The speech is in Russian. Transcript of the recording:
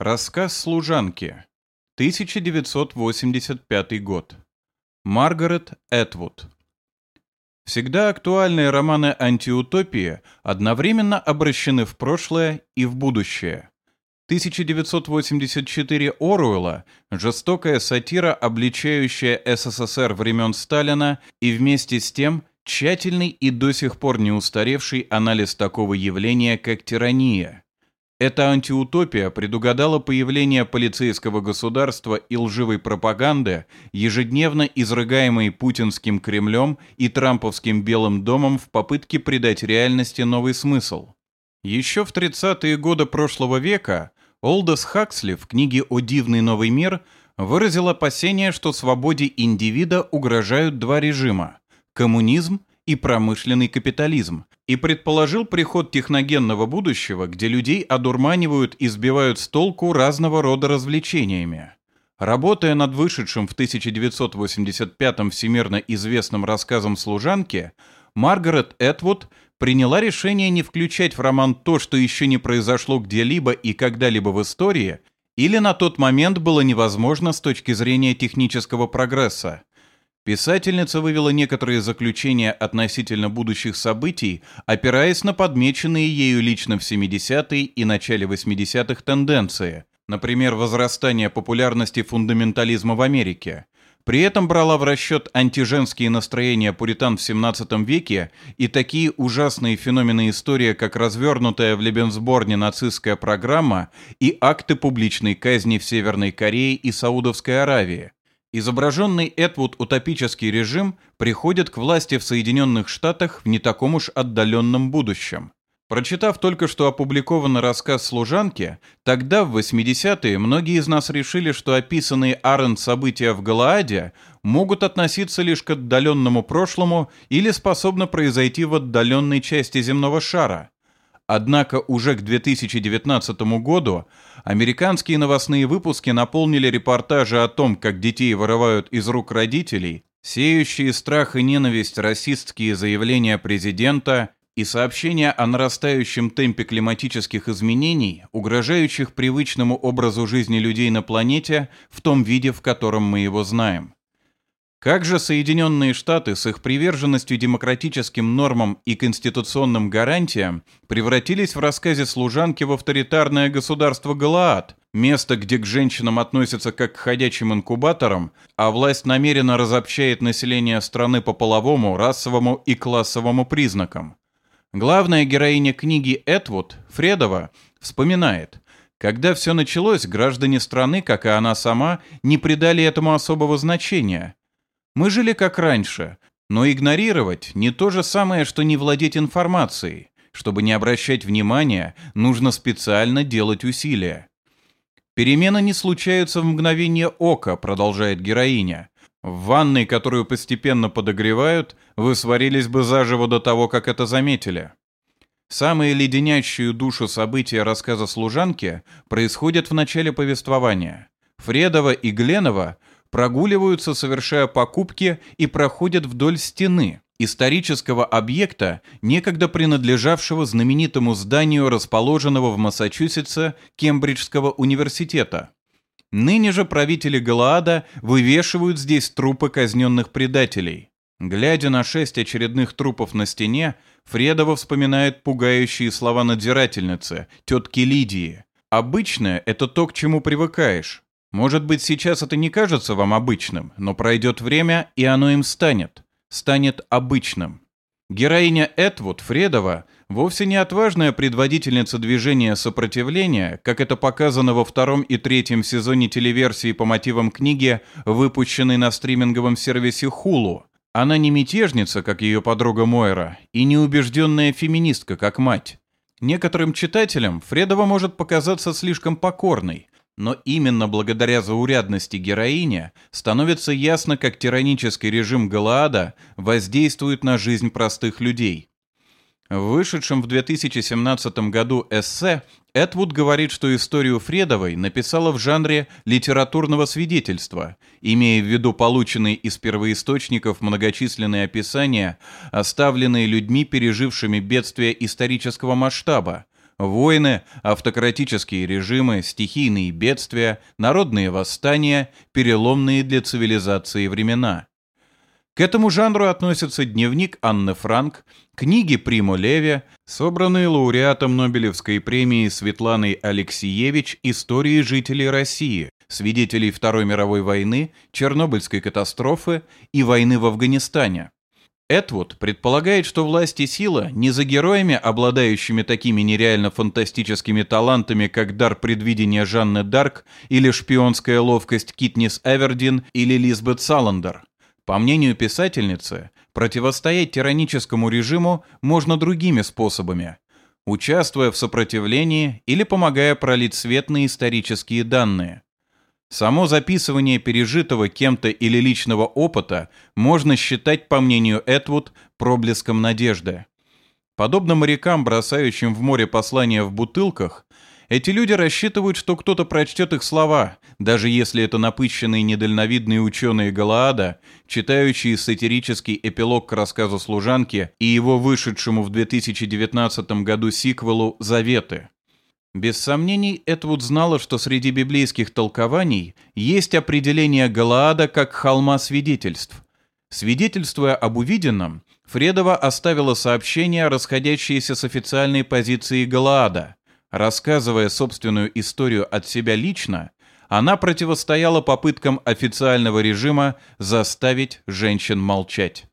Рассказ служанки. 1985 год. Маргарет Этвуд. Всегда актуальные романы антиутопии одновременно обращены в прошлое и в будущее. 1984 Оруэлла – жестокая сатира, обличающая СССР времен Сталина и вместе с тем тщательный и до сих пор не устаревший анализ такого явления, как тирания – эта антиутопия предугадала появление полицейского государства и лживой пропаганды, ежедневно изрыгаемой путинским Кремлем и Трамповским Белым домом в попытке придать реальности новый смысл. Еще в 30-е годы прошлого века Олдос Хаксли в книге «О дивный новый мир» выразил опасение, что свободе индивида угрожают два режима – коммунизм и промышленный капитализм, и предположил приход техногенного будущего, где людей одурманивают и сбивают с толку разного рода развлечениями. Работая над вышедшим в 1985-м всемирно известным рассказом «Служанки», Маргарет Этвуд приняла решение не включать в роман то, что еще не произошло где-либо и когда-либо в истории, или на тот момент было невозможно с точки зрения технического прогресса, Писательница вывела некоторые заключения относительно будущих событий, опираясь на подмеченные ею лично в 70-е и начале 80-х тенденции, например, возрастание популярности фундаментализма в Америке. При этом брала в расчет антиженские настроения пуритан в 17 веке и такие ужасные феномены истории, как развернутая в Лебенсборне нацистская программа и акты публичной казни в Северной Корее и Саудовской Аравии. Изображенный Этвуд утопический режим приходит к власти в Соединенных Штатах в не таком уж отдаленном будущем. Прочитав только что опубликованный рассказ «Служанки», тогда, в 80-е, многие из нас решили, что описанные Арен события в Галааде могут относиться лишь к отдаленному прошлому или способны произойти в отдаленной части земного шара – Однако уже к 2019 году американские новостные выпуски наполнили репортажи о том, как детей вырывают из рук родителей, сеющие страх и ненависть расистские заявления президента и сообщения о нарастающем темпе климатических изменений, угрожающих привычному образу жизни людей на планете в том виде, в котором мы его знаем. Как же Соединенные Штаты с их приверженностью демократическим нормам и конституционным гарантиям превратились в рассказе служанки в авторитарное государство Галаад, место, где к женщинам относятся как к ходячим инкубаторам, а власть намеренно разобщает население страны по половому, расовому и классовому признакам. Главная героиня книги Этвуд, Фредова, вспоминает – когда все началось, граждане страны, как и она сама, не придали этому особого значения – мы жили как раньше, но игнорировать не то же самое, что не владеть информацией. Чтобы не обращать внимания, нужно специально делать усилия. Перемены не случаются в мгновение ока, продолжает героиня. В ванной, которую постепенно подогревают, вы сварились бы заживо до того, как это заметили. Самые леденящие душу события рассказа служанки происходят в начале повествования. Фредова и Гленова прогуливаются, совершая покупки и проходят вдоль стены исторического объекта, некогда принадлежавшего знаменитому зданию, расположенного в Массачусетсе Кембриджского университета. Ныне же правители Галаада вывешивают здесь трупы казненных предателей. Глядя на шесть очередных трупов на стене, Фредова вспоминает пугающие слова надзирательницы, тетки Лидии. «Обычное — это то, к чему привыкаешь. Может быть, сейчас это не кажется вам обычным, но пройдет время, и оно им станет. Станет обычным. Героиня Этвуд Фредова вовсе не отважная предводительница движения сопротивления, как это показано во втором и третьем сезоне телеверсии по мотивам книги, выпущенной на стриминговом сервисе Hulu. Она не мятежница, как ее подруга Мойра, и не убежденная феминистка, как мать. Некоторым читателям Фредова может показаться слишком покорной, но именно благодаря заурядности героини становится ясно, как тиранический режим Галаада воздействует на жизнь простых людей. В вышедшем в 2017 году эссе Этвуд говорит, что историю Фредовой написала в жанре литературного свидетельства, имея в виду полученные из первоисточников многочисленные описания, оставленные людьми, пережившими бедствие исторического масштаба, Войны, автократические режимы, стихийные бедствия, народные восстания, переломные для цивилизации времена. К этому жанру относятся дневник Анны Франк, книги Примо Леви, собранные лауреатом Нобелевской премии Светланой Алексеевич «Истории жителей России», свидетелей Второй мировой войны, Чернобыльской катастрофы и войны в Афганистане. Этвуд предполагает, что власть и сила не за героями, обладающими такими нереально фантастическими талантами, как дар предвидения Жанны Дарк или шпионская ловкость Китнис Эвердин или Лизбет Саландер. По мнению писательницы, противостоять тираническому режиму можно другими способами, участвуя в сопротивлении или помогая пролить свет на исторические данные. Само записывание пережитого кем-то или личного опыта можно считать, по мнению Этвуд, проблеском надежды. Подобно морякам, бросающим в море послания в бутылках, эти люди рассчитывают, что кто-то прочтет их слова, даже если это напыщенные недальновидные ученые Галаада, читающие сатирический эпилог к рассказу служанки и его вышедшему в 2019 году сиквелу «Заветы». Без сомнений, Этвуд знала, что среди библейских толкований есть определение Галаада как холма свидетельств. Свидетельствуя об увиденном, Фредова оставила сообщение, расходящееся с официальной позицией Галаада. Рассказывая собственную историю от себя лично, она противостояла попыткам официального режима заставить женщин молчать.